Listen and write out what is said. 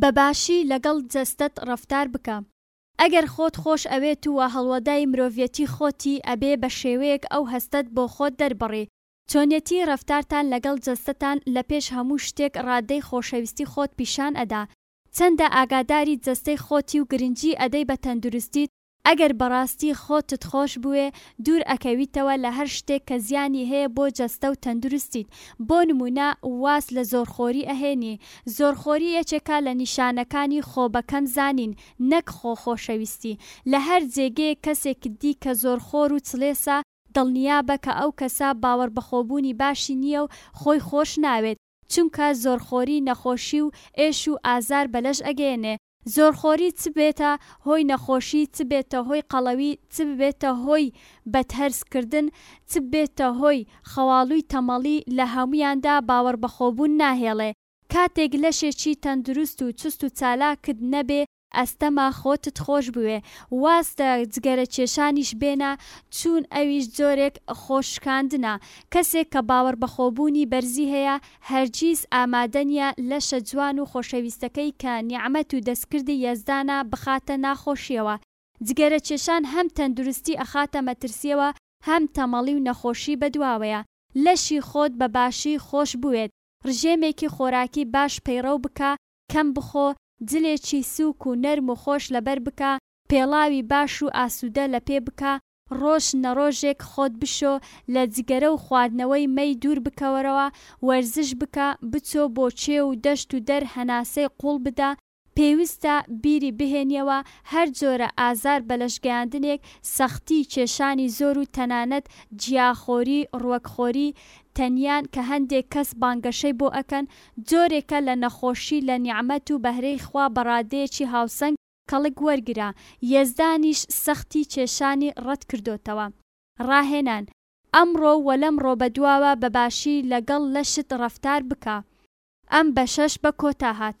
بە باشی لەگەڵ جەستەت ڕەفتار بکە. ئەگەر خۆت خۆش ئەوێت و هەڵوەدای مرۆڤیەتی خۆتی ئەبێ بە شێوەیەک ئەو هەستەت بۆ خۆت دەربڕی. چۆنیەتی ڕەفتارتان لەگەڵ جەستەتان لە پێش هەموو شتێک ڕادەی خۆشەویستی خۆت پیشان ئەدا. چەندە ئاگاداری جەستەی خۆتی و گرنگی ئەدەی بە تەندروستیت، ئەگەر بەڕاستی خۆتت خۆش بوێ دوور ئەکەویتەوە لە هەر شتێک کە زیانی هەیە بۆ جەستە و تەندروستیت بۆ نمونە واز لە زۆر خۆری ئەهێنی زۆر خۆری یەکێکە لە نیشانەکانی خۆ بە کەم زانین نەک خۆ خۆشەویستی لە هەر جێگەیەک کەسێکت دی کە زۆر خۆر و چڵێسە دڵنیابە کە ئەو کەسە باوەڕ بەخۆبوونی باشی نییە و خۆی خۆش ناوێت چونکە زۆرخۆری نەخۆشی و ئێش و ئازار بە لەش ئەگەیەنێ، زۆرخۆری چ بێتە هۆی نەخۆشی، چ بێتە هۆی قەڵەوی، چ ببێتە هۆی بەدهەرس کردن، چ ببێتە هۆی خەواڵووی تەمەڵی، لە هەموویاندا باوەڕبەخۆبوون ناهێڵێ. کاتێک لەشێکی تەندروست و چوست و چالاکت نەبێ، ئەستەمە خۆتت خۆش بوێ واز دە جگەرە کێشانیش بێنە چوون ئەویش جۆرێک خۆ شکاندنە کەسێک کە باوەڕ بە خۆ بوونی بەرزی هەیە هەرگیز ئامادە نیە لەشە جوان و خۆشەویستەکەی کە نیعمەت و دەستکردی یەزدانە بخاتە ناخۆشیەوە جگەرە کێشان هەم تەندروستی ئەخاتە مەترسیەوە هەم تەمەڵی و نەخۆشی بەدواوەیە لەشی خۆت بە باشی خۆش بوێت ڕژێمێکی خۆراکی باش پەیڕەو بکە کەم بخۆ، جلێکی سووک و نەرم و خۆش لەبەر بکە، پێڵاوی باش و ئاسوودە لە پێ بکە، ڕۆژ نەڕۆژێک خۆت بشۆ، لە جگەرە و خواردنەوەی مەی دوور بکەوەرەوە، وەرزش بکە، بچۆ بۆ کێو و دەشت و دەر هەناسەی قووڵ بدە، پێویستە بیری بهێنیەوە هەر جۆرە ئازار بەلەشگەیاندنێک، سەختی کێشانی زۆر و تەنانەت گیاخۆری، ڕوەکخۆری، تەنیان کە هەندێک کەس بانگەشەی بۆ ئەکەن، جۆرێکە لە نەخۆشی لە نیعمەت و بەهرەی خوا بە ڕادەیەکی هاوسەنگ کەڵک وەرگرە، یەزدانیش سەختی کێشانی ڕەت کردۆتەوە. ڕاهێنان، ئەمڕۆ و لەمڕۆ بەدواوە بە باشی لە گەڵ لەشت ڕەفتار بکە. ئەم بەشەش بە کۆتا هات.